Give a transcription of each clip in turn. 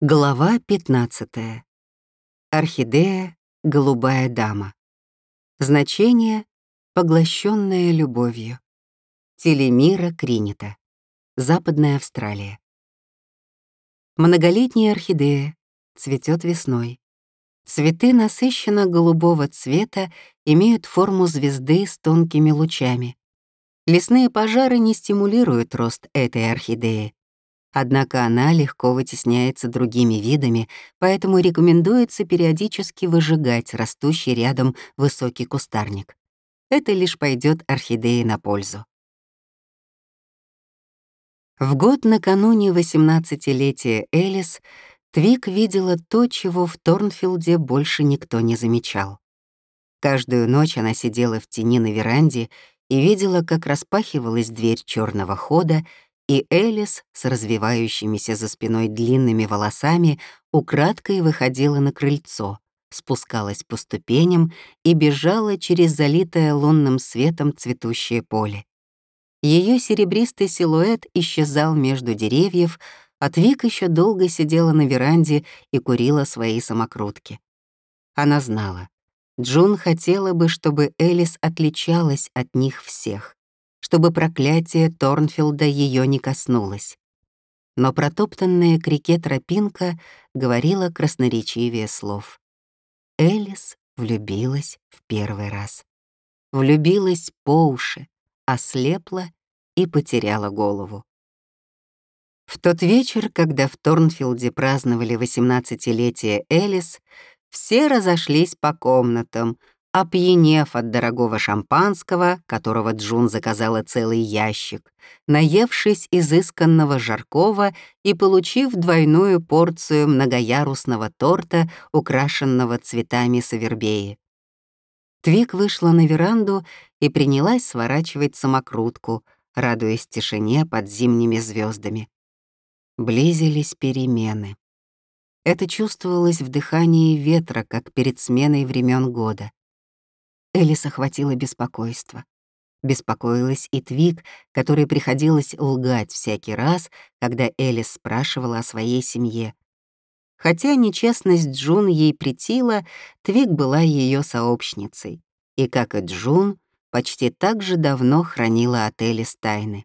Глава 15. Орхидея, голубая дама. Значение — поглощенная любовью. Телемира Кринита. Западная Австралия. Многолетняя орхидея цветет весной. Цветы насыщенно голубого цвета имеют форму звезды с тонкими лучами. Лесные пожары не стимулируют рост этой орхидеи, Однако она легко вытесняется другими видами, поэтому рекомендуется периодически выжигать растущий рядом высокий кустарник. Это лишь пойдет орхидеи на пользу. В год накануне 18-летия Элис Твик видела то, чего в Торнфилде больше никто не замечал. Каждую ночь она сидела в тени на веранде и видела, как распахивалась дверь черного хода, и Элис с развивающимися за спиной длинными волосами украдкой выходила на крыльцо, спускалась по ступеням и бежала через залитое лунным светом цветущее поле. Ее серебристый силуэт исчезал между деревьев, а Твик еще долго сидела на веранде и курила свои самокрутки. Она знала, Джун хотела бы, чтобы Элис отличалась от них всех чтобы проклятие Торнфилда ее не коснулось. Но протоптанная к реке тропинка говорила красноречивее слов. Элис влюбилась в первый раз. Влюбилась по уши, ослепла и потеряла голову. В тот вечер, когда в Торнфилде праздновали 18-летие Элис, все разошлись по комнатам, Опьянев от дорогого шампанского, которого Джун заказала целый ящик, наевшись изысканного жаркого и получив двойную порцию многоярусного торта, украшенного цветами савербеи. Твик вышла на веранду и принялась сворачивать самокрутку, радуясь тишине под зимними звездами. Близились перемены. Это чувствовалось в дыхании ветра, как перед сменой времен года. Элис охватило беспокойство. Беспокоилась и Твик, которой приходилось лгать всякий раз, когда Элис спрашивала о своей семье. Хотя нечестность Джун ей претила, Твик была ее сообщницей, и, как и Джун, почти так же давно хранила от Элис тайны.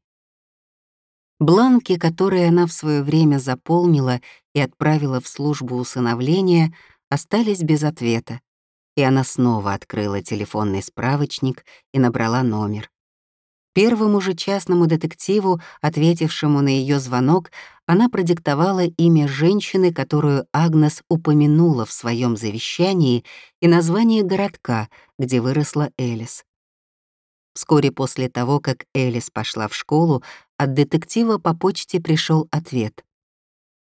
Бланки, которые она в свое время заполнила и отправила в службу усыновления, остались без ответа, и она снова открыла телефонный справочник и набрала номер. Первому же частному детективу, ответившему на ее звонок, она продиктовала имя женщины, которую Агнес упомянула в своем завещании, и название городка, где выросла Элис. Вскоре после того, как Элис пошла в школу, от детектива по почте пришел ответ.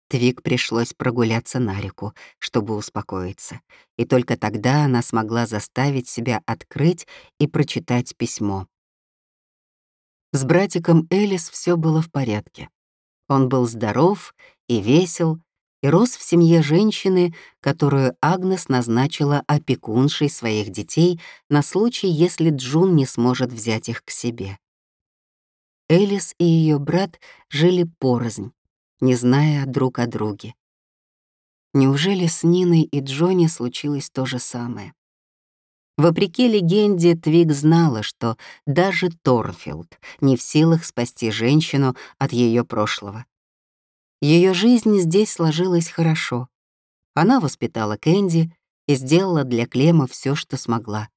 Твик пришлось прогуляться на реку, чтобы успокоиться, и только тогда она смогла заставить себя открыть и прочитать письмо. С братиком Элис все было в порядке. Он был здоров и весел, и рос в семье женщины, которую Агнес назначила опекуншей своих детей на случай, если Джун не сможет взять их к себе. Элис и ее брат жили порознь, не зная друг о друге. Неужели с Ниной и Джонни случилось то же самое? Вопреки легенде, Твик знала, что даже Торнфилд не в силах спасти женщину от ее прошлого. Ее жизнь здесь сложилась хорошо. Она воспитала Кэнди и сделала для Клема все, что смогла.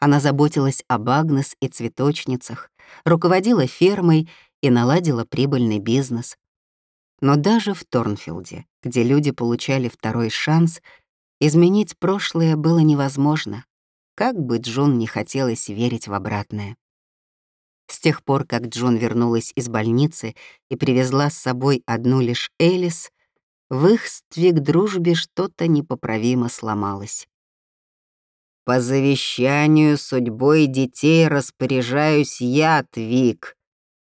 Она заботилась об Агнес и цветочницах, руководила фермой и наладила прибыльный бизнес. Но даже в Торнфилде, где люди получали второй шанс, изменить прошлое было невозможно, как бы Джун не хотелось верить в обратное. С тех пор, как Джун вернулась из больницы и привезла с собой одну лишь Элис, в их ствик дружбе что-то непоправимо сломалось. «По завещанию судьбой детей распоряжаюсь я, Твик»,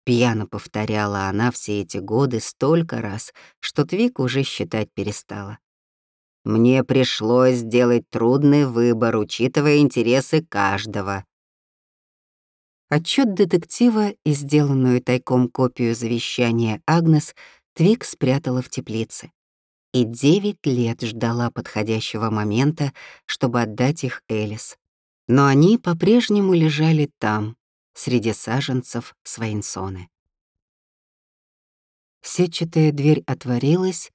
Пьяно повторяла она все эти годы столько раз, что Твик уже считать перестала. Мне пришлось сделать трудный выбор, учитывая интересы каждого. Отчет детектива и сделанную тайком копию завещания Агнес Твик спрятала в теплице. и девять лет ждала подходящего момента, чтобы отдать их Элис. Но они по-прежнему лежали там, среди саженцев Свайнсоны. Сетчатая дверь отворилась,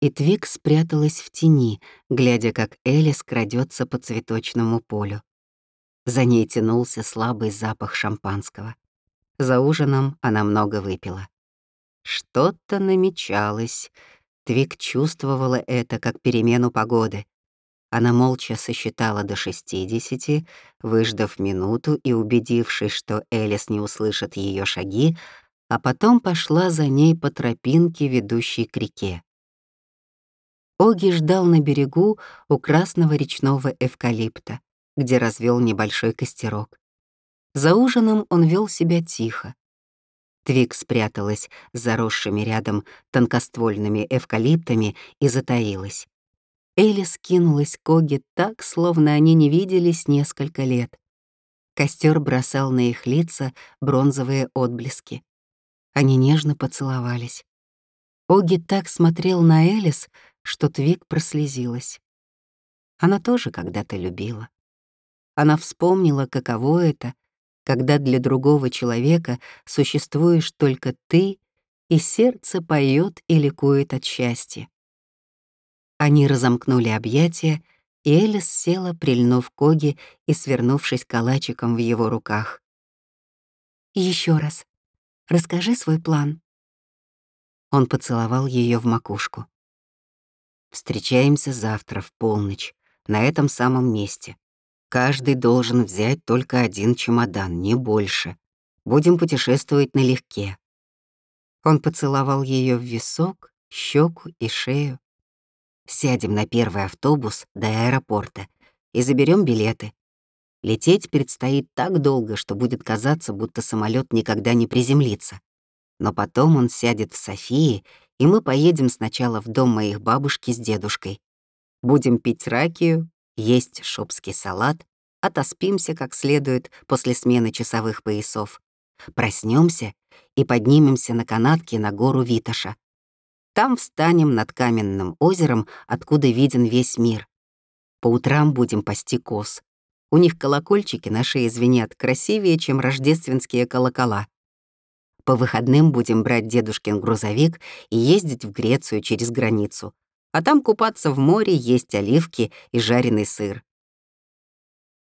и Твик спряталась в тени, глядя, как Элис крадется по цветочному полю. За ней тянулся слабый запах шампанского. За ужином она много выпила. Что-то намечалось. Твик чувствовала это как перемену погоды. Она молча сосчитала до шестидесяти, выждав минуту и убедившись, что Элис не услышит ее шаги, а потом пошла за ней по тропинке, ведущей к реке. Оги ждал на берегу у красного речного эвкалипта, где развел небольшой костерок. За ужином он вел себя тихо. Твик спряталась с заросшими рядом тонкоствольными эвкалиптами и затаилась. Элли скинулась к Оги так, словно они не виделись несколько лет. Костер бросал на их лица бронзовые отблески. Они нежно поцеловались. Оги так смотрел на Элис, что Твик прослезилась. Она тоже когда-то любила. Она вспомнила, каково это, когда для другого человека существуешь только ты, и сердце поет и ликует от счастья. Они разомкнули объятия, и Элис села, прильнув к Оги и свернувшись калачиком в его руках. Еще раз, расскажи свой план». Он поцеловал ее в макушку. Встречаемся завтра в полночь, на этом самом месте. Каждый должен взять только один чемодан, не больше. Будем путешествовать налегке. Он поцеловал ее в висок, щеку и шею. Сядем на первый автобус до аэропорта и заберем билеты. Лететь предстоит так долго, что будет казаться, будто самолет никогда не приземлится. Но потом он сядет в Софии и мы поедем сначала в дом моих бабушки с дедушкой. Будем пить ракию, есть шопский салат, отоспимся как следует после смены часовых поясов. Проснемся и поднимемся на канатке на гору Виташа. Там встанем над каменным озером, откуда виден весь мир. По утрам будем пасти коз. У них колокольчики на шее звенят красивее, чем рождественские колокола. По выходным будем брать дедушкин грузовик и ездить в Грецию через границу, а там купаться в море, есть оливки и жареный сыр.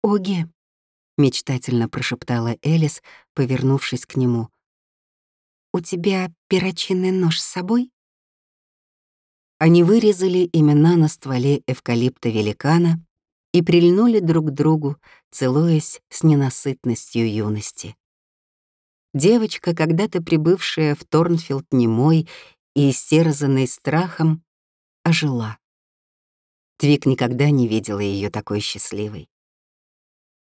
«Оги», — мечтательно прошептала Элис, повернувшись к нему, «у тебя перочинный нож с собой?» Они вырезали имена на стволе эвкалипта великана и прильнули друг к другу, целуясь с ненасытностью юности. Девочка, когда-то прибывшая в Торнфилд немой и истерзанной страхом, ожила. Твик никогда не видела ее такой счастливой.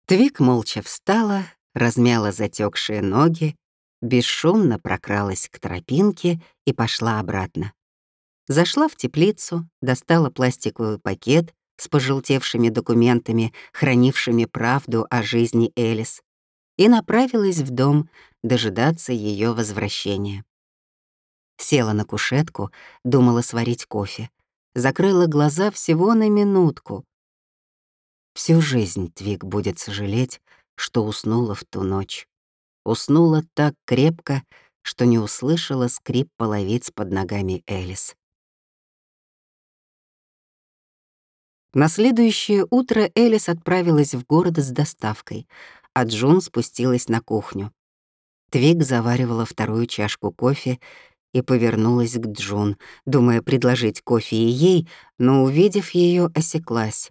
Твик молча встала, размяла затекшие ноги, бесшумно прокралась к тропинке и пошла обратно. Зашла в теплицу, достала пластиковый пакет с пожелтевшими документами, хранившими правду о жизни Элис, и направилась в дом дожидаться ее возвращения. Села на кушетку, думала сварить кофе. Закрыла глаза всего на минутку. Всю жизнь Твик будет сожалеть, что уснула в ту ночь. Уснула так крепко, что не услышала скрип половиц под ногами Элис. На следующее утро Элис отправилась в город с доставкой а Джун спустилась на кухню. Твик заваривала вторую чашку кофе и повернулась к Джун, думая предложить кофе и ей, но, увидев ее, осеклась.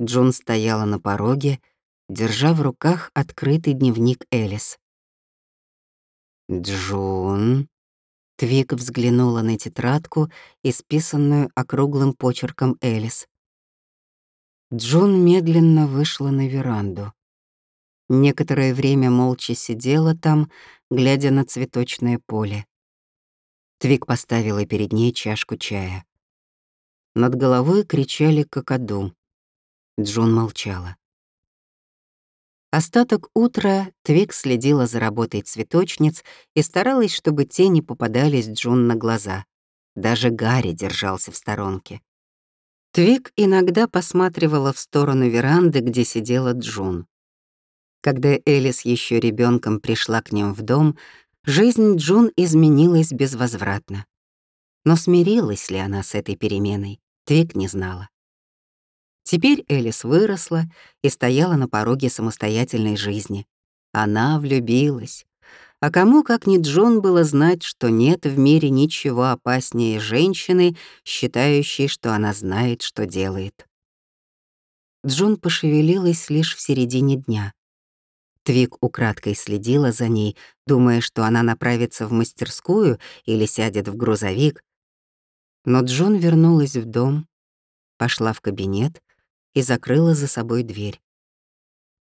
Джун стояла на пороге, держа в руках открытый дневник Элис. «Джун...» Твик взглянула на тетрадку, исписанную округлым почерком Элис. Джун медленно вышла на веранду. Некоторое время молча сидела там, глядя на цветочное поле. Твик поставила перед ней чашку чая. Над головой кричали какаду. Джун молчала. Остаток утра Твик следила за работой цветочниц и старалась, чтобы те не попадались Джун на глаза. Даже Гарри держался в сторонке. Твик иногда посматривала в сторону веранды, где сидела Джун. Когда Элис еще ребенком пришла к ним в дом, жизнь Джун изменилась безвозвратно. Но смирилась ли она с этой переменой, Твик не знала. Теперь Элис выросла и стояла на пороге самостоятельной жизни. Она влюбилась. А кому, как ни Джон, было знать, что нет в мире ничего опаснее женщины, считающей, что она знает, что делает. Джон пошевелилась лишь в середине дня. Твик украдкой следила за ней, думая, что она направится в мастерскую или сядет в грузовик. Но Джон вернулась в дом, пошла в кабинет и закрыла за собой дверь.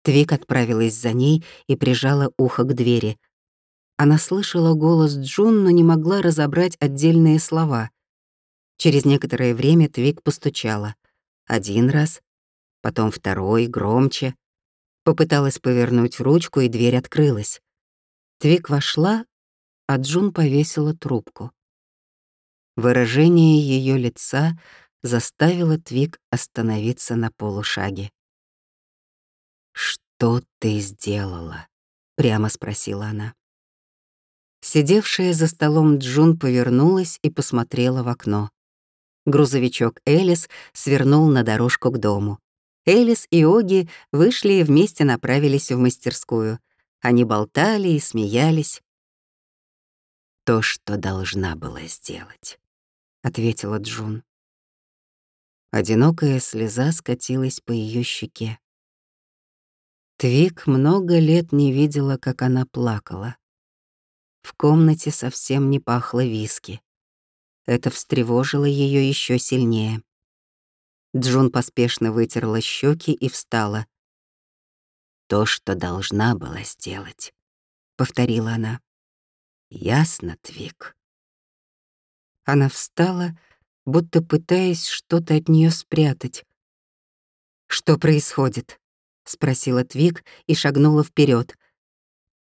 Твик отправилась за ней и прижала ухо к двери. Она слышала голос Джун, но не могла разобрать отдельные слова. Через некоторое время Твик постучала. Один раз, потом второй, громче. Попыталась повернуть ручку, и дверь открылась. Твик вошла, а Джун повесила трубку. Выражение ее лица заставило Твик остановиться на полушаге. «Что ты сделала?» — прямо спросила она. Сидевшая за столом Джун повернулась и посмотрела в окно. Грузовичок Элис свернул на дорожку к дому. Элис и Оги вышли и вместе направились в мастерскую. Они болтали и смеялись. «То, что должна была сделать», — ответила Джун. Одинокая слеза скатилась по ее щеке. Твик много лет не видела, как она плакала. В комнате совсем не пахло виски. Это встревожило ее еще сильнее. Джун поспешно вытерла щеки и встала. «То, что должна была сделать», — повторила она. «Ясно, Твик». Она встала, будто пытаясь что-то от нее спрятать. «Что происходит?» — спросила Твик и шагнула вперед.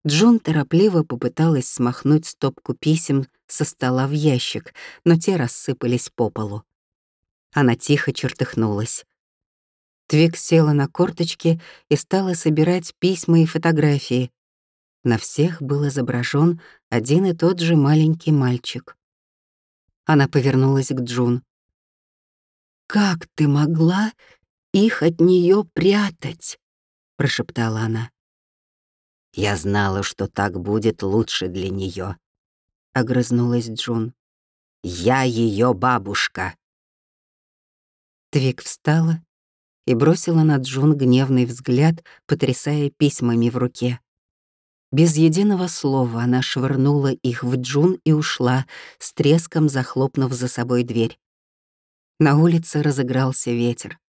Джун торопливо попыталась смахнуть стопку писем со стола в ящик, но те рассыпались по полу. Она тихо чертыхнулась. Твик села на корточки и стала собирать письма и фотографии. На всех был изображен один и тот же маленький мальчик. Она повернулась к Джун. «Как ты могла их от нее прятать?» — прошептала она. «Я знала, что так будет лучше для нее, огрызнулась Джун. «Я ее бабушка!» Твик встала и бросила на Джун гневный взгляд, потрясая письмами в руке. Без единого слова она швырнула их в Джун и ушла, с треском захлопнув за собой дверь. На улице разыгрался ветер.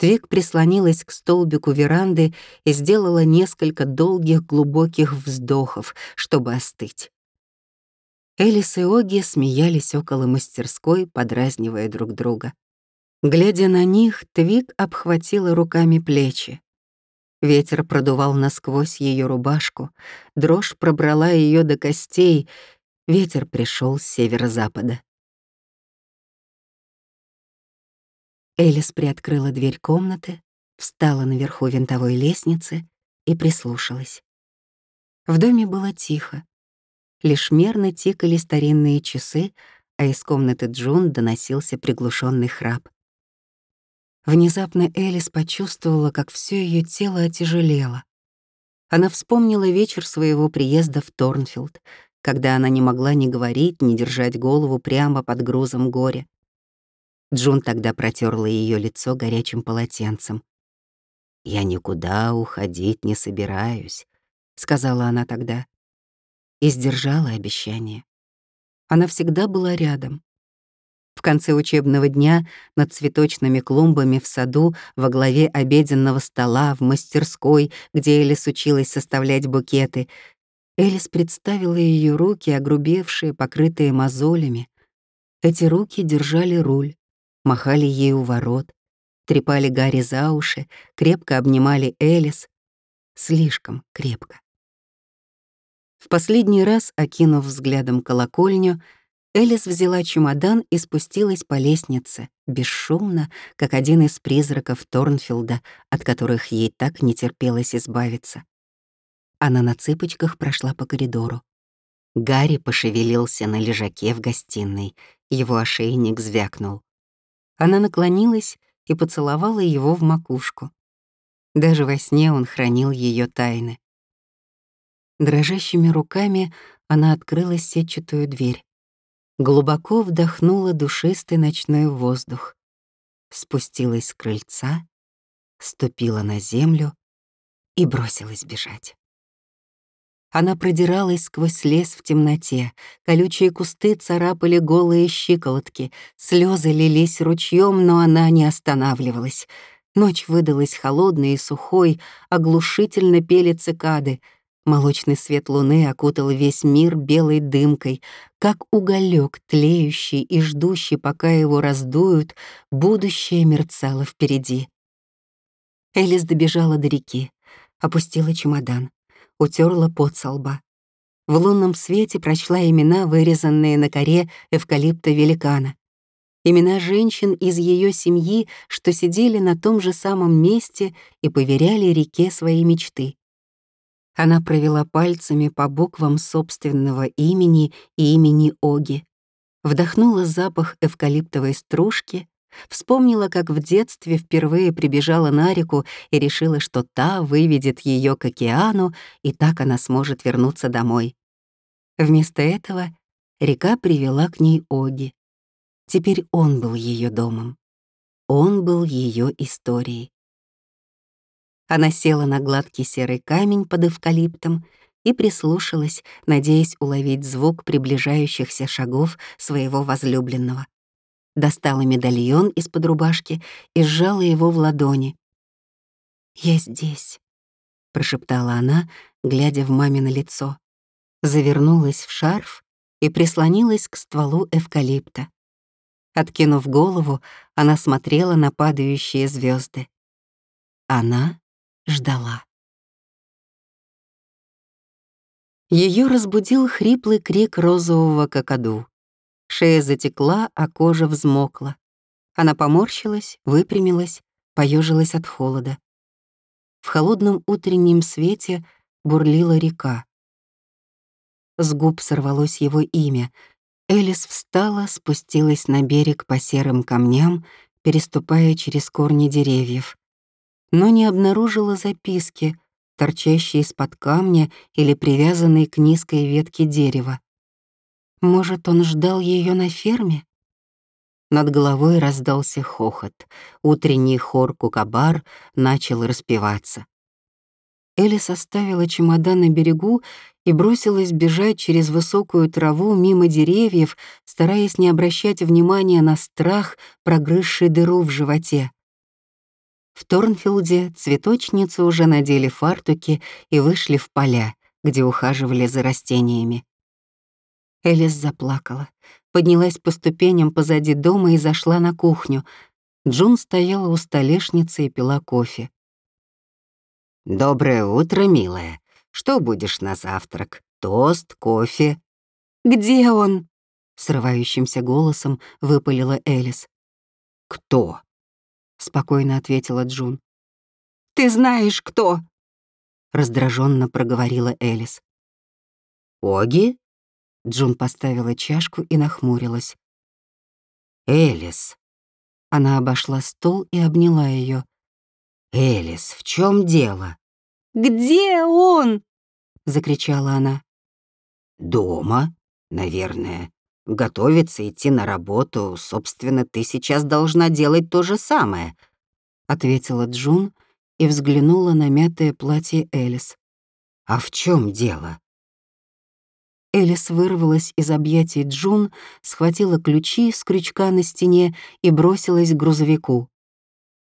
Твик прислонилась к столбику веранды и сделала несколько долгих глубоких вздохов, чтобы остыть. Элис и Оги смеялись около мастерской, подразнивая друг друга. Глядя на них, Твик обхватила руками плечи. Ветер продувал насквозь ее рубашку, дрожь пробрала ее до костей, ветер пришел с северо-запада. Элис приоткрыла дверь комнаты, встала наверху винтовой лестницы и прислушалась. В доме было тихо. Лишь мерно тикали старинные часы, а из комнаты Джун доносился приглушенный храп. Внезапно Элис почувствовала, как все ее тело отяжелело. Она вспомнила вечер своего приезда в Торнфилд, когда она не могла ни говорить, ни держать голову прямо под грузом горя. Джун тогда протерла ее лицо горячим полотенцем. «Я никуда уходить не собираюсь», — сказала она тогда. И сдержала обещание. Она всегда была рядом, в конце учебного дня над цветочными клумбами в саду, во главе обеденного стола, в мастерской, где Элис училась составлять букеты, Элис представила ее руки, огрубевшие, покрытые мозолями. Эти руки держали руль, махали ей у ворот, трепали Гарри за уши, крепко обнимали Элис. Слишком крепко. В последний раз, окинув взглядом колокольню, Элис взяла чемодан и спустилась по лестнице, бесшумно, как один из призраков Торнфилда, от которых ей так не терпелось избавиться. Она на цыпочках прошла по коридору. Гарри пошевелился на лежаке в гостиной, его ошейник звякнул. Она наклонилась и поцеловала его в макушку. Даже во сне он хранил ее тайны. Дрожащими руками она открыла сетчатую дверь. Глубоко вдохнула душистый ночной воздух. Спустилась с крыльца, ступила на землю и бросилась бежать. Она продиралась сквозь лес в темноте, колючие кусты царапали голые щиколотки, слезы лились ручьем, но она не останавливалась. Ночь выдалась холодной и сухой, оглушительно пели цикады. Молочный свет луны окутал весь мир белой дымкой, как уголек, тлеющий и ждущий, пока его раздуют, будущее мерцало впереди. Элис добежала до реки, опустила чемодан утерла пот со лба. В лунном свете прочла имена, вырезанные на коре эвкалипта великана. Имена женщин из ее семьи, что сидели на том же самом месте и поверяли реке свои мечты. Она провела пальцами по буквам собственного имени и имени Оги, вдохнула запах эвкалиптовой стружки, Вспомнила, как в детстве впервые прибежала на реку и решила, что та выведет ее к океану, и так она сможет вернуться домой. Вместо этого река привела к ней Оги. Теперь он был ее домом. Он был ее историей. Она села на гладкий серый камень под эвкалиптом и прислушалась, надеясь уловить звук приближающихся шагов своего возлюбленного достала медальон из-под рубашки и сжала его в ладони. «Я здесь», — прошептала она, глядя в мамино лицо. Завернулась в шарф и прислонилась к стволу эвкалипта. Откинув голову, она смотрела на падающие звезды. Она ждала. Ее разбудил хриплый крик розового какаду. Шея затекла, а кожа взмокла. Она поморщилась, выпрямилась, поежилась от холода. В холодном утреннем свете бурлила река. С губ сорвалось его имя. Элис встала, спустилась на берег по серым камням, переступая через корни деревьев. Но не обнаружила записки, торчащие из-под камня или привязанные к низкой ветке дерева. Может, он ждал ее на ферме? Над головой раздался хохот. Утренний хор кукабар начал распеваться. Элли составила чемодан на берегу и бросилась бежать через высокую траву мимо деревьев, стараясь не обращать внимания на страх, прогрызший дыру в животе. В Торнфилде цветочницы уже надели фартуки и вышли в поля, где ухаживали за растениями. Элис заплакала, поднялась по ступеням позади дома и зашла на кухню. Джун стояла у столешницы и пила кофе. «Доброе утро, милая. Что будешь на завтрак? Тост, кофе?» «Где он?» — срывающимся голосом выпалила Элис. «Кто?» — спокойно ответила Джун. «Ты знаешь, кто?» — раздраженно проговорила Элис. «Оги?» Джун поставила чашку и нахмурилась. «Элис». Она обошла стол и обняла ее. «Элис, в чем дело?» «Где он?» — закричала она. «Дома, наверное. Готовится идти на работу. Собственно, ты сейчас должна делать то же самое», — ответила Джун и взглянула на мятое платье Элис. «А в чем дело?» Элис вырвалась из объятий Джун, схватила ключи с крючка на стене и бросилась к грузовику.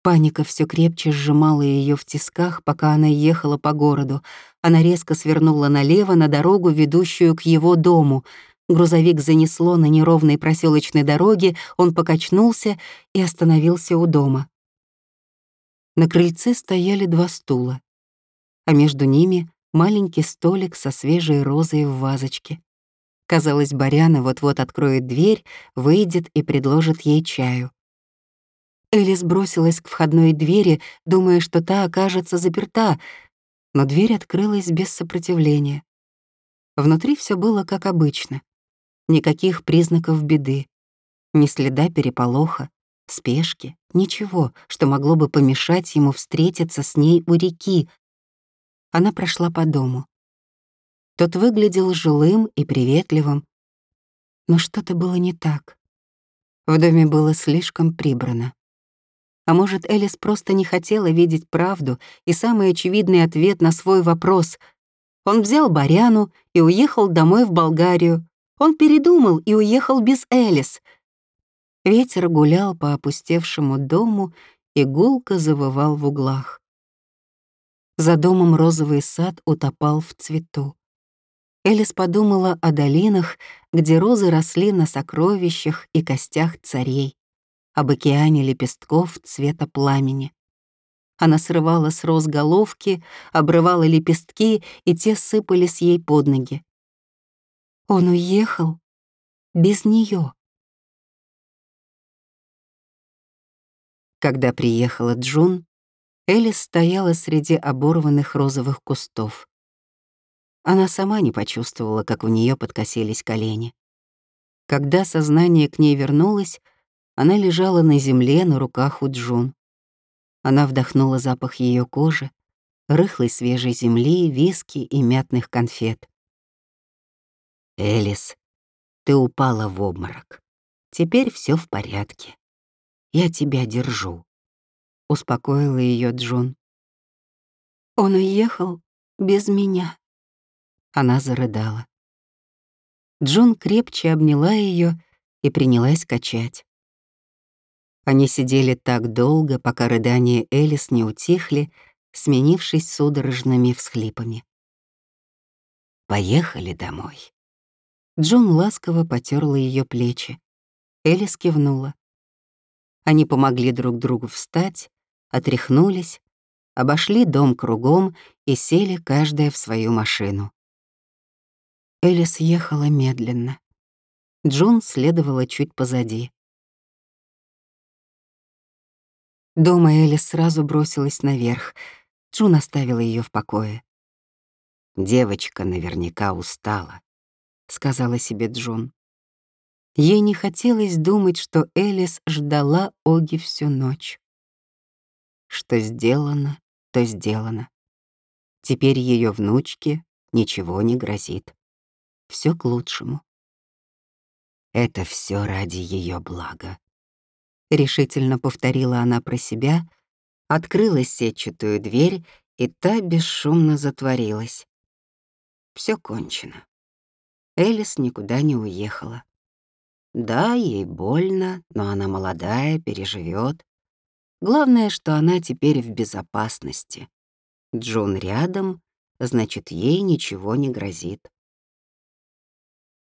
Паника все крепче сжимала ее в тисках, пока она ехала по городу. Она резко свернула налево на дорогу, ведущую к его дому. Грузовик занесло на неровной проселочной дороге, он покачнулся и остановился у дома. На крыльце стояли два стула, а между ними маленький столик со свежей розой в вазочке. Казалось, Баряна вот-вот откроет дверь, выйдет и предложит ей чаю. Элис бросилась к входной двери, думая, что та окажется заперта, но дверь открылась без сопротивления. Внутри все было как обычно. Никаких признаков беды, ни следа переполоха, спешки, ничего, что могло бы помешать ему встретиться с ней у реки. Она прошла по дому. Тот выглядел жилым и приветливым, но что-то было не так. В доме было слишком прибрано. А может, Элис просто не хотела видеть правду и самый очевидный ответ на свой вопрос. Он взял Баряну и уехал домой в Болгарию. Он передумал и уехал без Элис. Ветер гулял по опустевшему дому, и гулко завывал в углах. За домом розовый сад утопал в цвету. Элис подумала о долинах, где розы росли на сокровищах и костях царей об океане лепестков цвета пламени. Она срывала с роз головки, обрывала лепестки, и те сыпались ей под ноги. Он уехал без нее. Когда приехала Джун, Элис стояла среди оборванных розовых кустов. Она сама не почувствовала, как у нее подкосились колени. Когда сознание к ней вернулось, она лежала на земле на руках у Джун. Она вдохнула запах ее кожи, рыхлой свежей земли, виски и мятных конфет. «Элис, ты упала в обморок. Теперь все в порядке. Я тебя держу», — успокоила ее Джун. «Он уехал без меня». Она зарыдала. Джун крепче обняла ее и принялась качать. Они сидели так долго, пока рыдания Элис не утихли, сменившись судорожными всхлипами. «Поехали домой». Джон ласково потерла ее плечи. Элис кивнула. Они помогли друг другу встать, отряхнулись, обошли дом кругом и сели каждая в свою машину. Элис ехала медленно. Джун следовала чуть позади. Дома Элис сразу бросилась наверх. Джун оставила ее в покое. «Девочка наверняка устала», — сказала себе Джун. Ей не хотелось думать, что Элис ждала Оги всю ночь. Что сделано, то сделано. Теперь ее внучке ничего не грозит. Все к лучшему. Это все ради ее блага. — решительно повторила она про себя, открыла сетчатую дверь, и та бесшумно затворилась. Все кончено. Элис никуда не уехала. Да, ей больно, но она молодая, переживет. Главное, что она теперь в безопасности. Джон рядом, значит, ей ничего не грозит.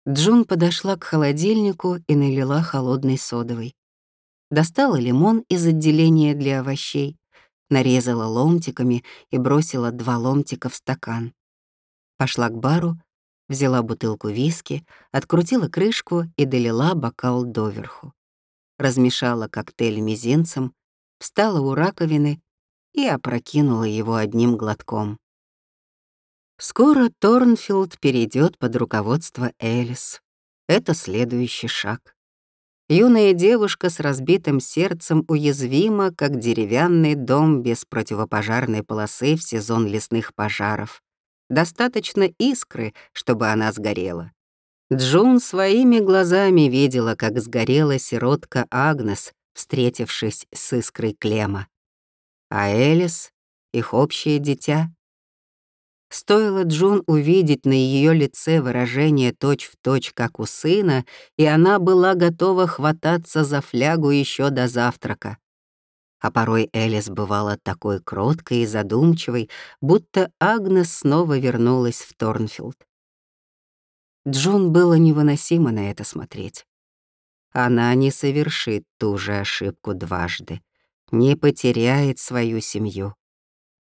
Джун подошла к холодильнику и налила холодной содовой достала лимон из отделения для овощей, нарезала ломтиками и бросила два ломтика в стакан. Пошла к бару, взяла бутылку виски, открутила крышку и долила бокал доверху. Размешала коктейль мизинцем, встала у раковины и опрокинула его одним глотком. Скоро Торнфилд перейдет под руководство Элис. Это следующий шаг. Юная девушка с разбитым сердцем уязвима, как деревянный дом без противопожарной полосы в сезон лесных пожаров. Достаточно искры, чтобы она сгорела. Джун своими глазами видела, как сгорела сиротка Агнес, встретившись с искрой Клема. А Элис — их общее дитя. Стоило Джун увидеть на ее лице выражение точь-в-точь, точь, как у сына, и она была готова хвататься за флягу еще до завтрака. А порой Элис бывала такой кроткой и задумчивой, будто Агнес снова вернулась в Торнфилд. Джун было невыносимо на это смотреть. Она не совершит ту же ошибку дважды, не потеряет свою семью.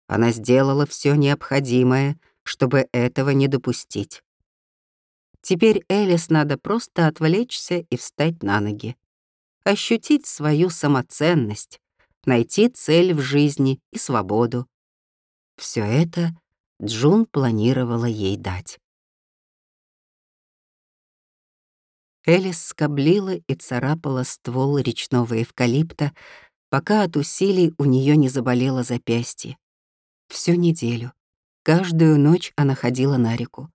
Она сделала все необходимое, чтобы этого не допустить. Теперь Элис надо просто отвлечься и встать на ноги. Ощутить свою самоценность, найти цель в жизни и свободу. Все это Джун планировала ей дать. Элис скоблила и царапала ствол речного эвкалипта, пока от усилий у нее не заболело запястье. Всю неделю, каждую ночь она ходила на реку.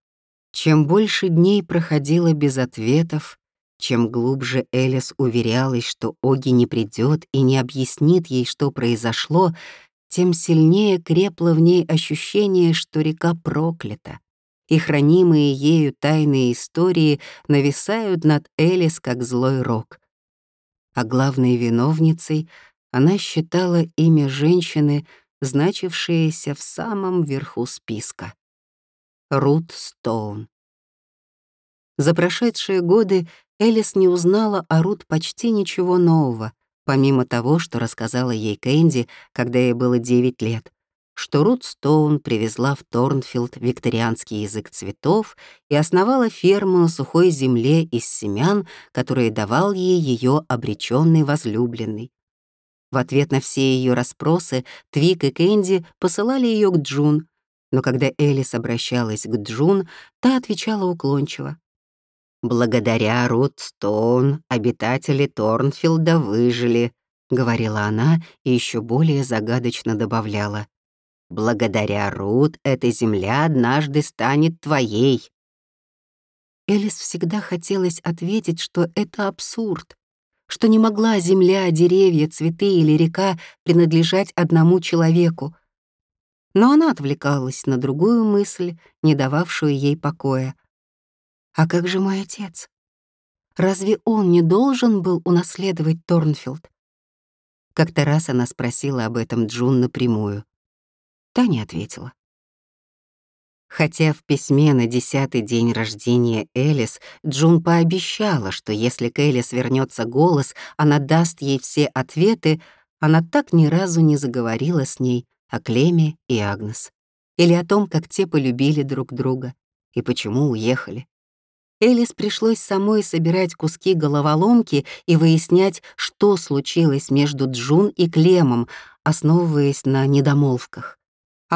Чем больше дней проходило без ответов, чем глубже Элис уверялась, что Оги не придет и не объяснит ей, что произошло, тем сильнее крепло в ней ощущение, что река проклята, и хранимые ею тайные истории нависают над Элис как злой рок. А главной виновницей она считала имя женщины, значившееся в самом верху списка. Рут Стоун. За прошедшие годы Элис не узнала о Рут почти ничего нового, помимо того, что рассказала ей Кэнди, когда ей было 9 лет, что Рут Стоун привезла в Торнфилд викторианский язык цветов и основала ферму на сухой земле из семян, которые давал ей ее обреченный возлюбленный. В ответ на все ее расспросы Твик и Кэнди посылали ее к Джун, но когда Элис обращалась к Джун, та отвечала уклончиво. «Благодаря Рут Стоун обитатели Торнфилда выжили», — говорила она и еще более загадочно добавляла. «Благодаря Рут эта земля однажды станет твоей». Элис всегда хотелось ответить, что это абсурд, что не могла земля, деревья, цветы или река принадлежать одному человеку. Но она отвлекалась на другую мысль, не дававшую ей покоя — а как же мой отец? Разве он не должен был унаследовать Торнфилд? Как-то раз она спросила об этом Джун напрямую. Та не ответила. Хотя в письме на десятый день рождения Элис Джун пообещала, что если к Элис вернется голос, она даст ей все ответы, она так ни разу не заговорила с ней о Клеме и Агнес. Или о том, как те полюбили друг друга и почему уехали. Элис пришлось самой собирать куски головоломки и выяснять, что случилось между Джун и Клемом, основываясь на недомолвках.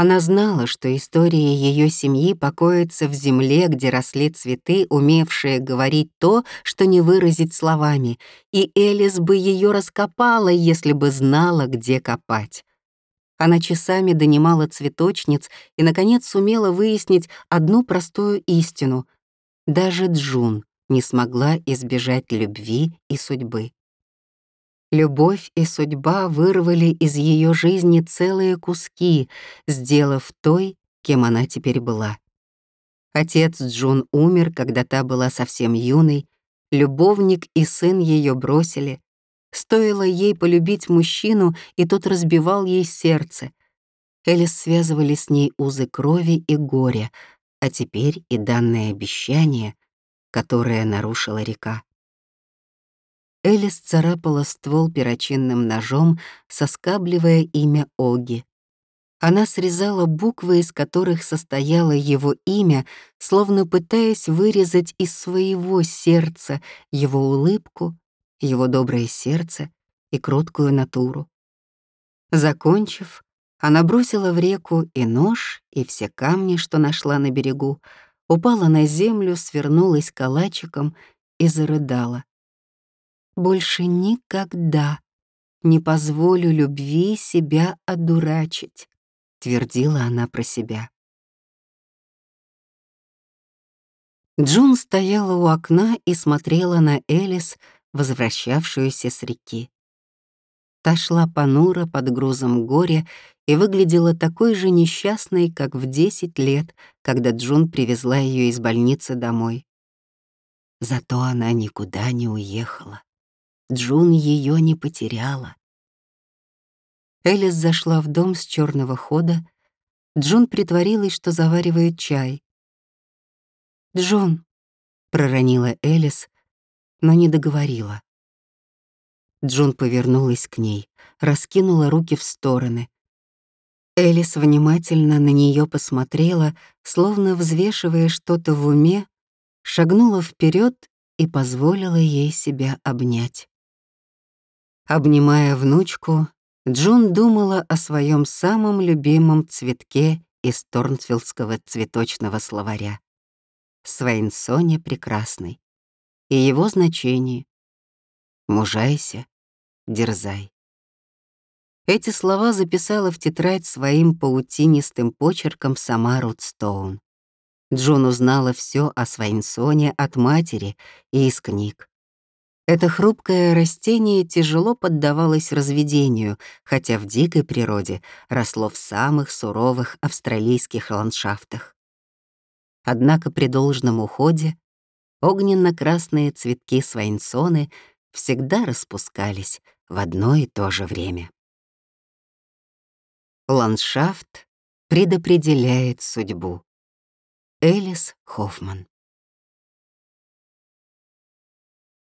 Она знала, что история ее семьи покоится в земле, где росли цветы, умевшие говорить то, что не выразить словами, и Элис бы ее раскопала, если бы знала, где копать. Она часами донимала цветочниц и, наконец, сумела выяснить одну простую истину — даже Джун не смогла избежать любви и судьбы. Любовь и судьба вырвали из ее жизни целые куски, сделав той, кем она теперь была. Отец Джун умер, когда та была совсем юной, любовник и сын ее бросили. Стоило ей полюбить мужчину, и тот разбивал ей сердце. Элис связывали с ней узы крови и горя, а теперь и данное обещание, которое нарушила река. Элис царапала ствол перочинным ножом, соскабливая имя Оги. Она срезала буквы, из которых состояло его имя, словно пытаясь вырезать из своего сердца его улыбку, его доброе сердце и кроткую натуру. Закончив, она бросила в реку и нож, и все камни, что нашла на берегу, упала на землю, свернулась калачиком и зарыдала. «Больше никогда не позволю любви себя одурачить», — твердила она про себя. Джун стояла у окна и смотрела на Элис, возвращавшуюся с реки. Та шла понуро под грузом горя и выглядела такой же несчастной, как в 10 лет, когда Джун привезла ее из больницы домой. Зато она никуда не уехала. Джун ее не потеряла. Элис зашла в дом с черного хода. Джун притворилась, что заваривает чай. «Джун», — проронила Элис, но не договорила. Джун повернулась к ней, раскинула руки в стороны, Элис внимательно на нее посмотрела, словно взвешивая что-то в уме, шагнула вперед и позволила ей себя обнять. Обнимая внучку, Джун думала о своем самом любимом цветке из Торнфилдского цветочного словаря — Свайнсоне прекрасный, и его значение «Мужайся, дерзай». Эти слова записала в тетрадь своим паутинистым почерком сама Рудстоун. Джун узнала все о Свайнсоне от матери и из книг. Это хрупкое растение тяжело поддавалось разведению, хотя в дикой природе росло в самых суровых австралийских ландшафтах. Однако при должном уходе огненно-красные цветки свайнсоны всегда распускались в одно и то же время. Ландшафт предопределяет судьбу. Элис Хоффман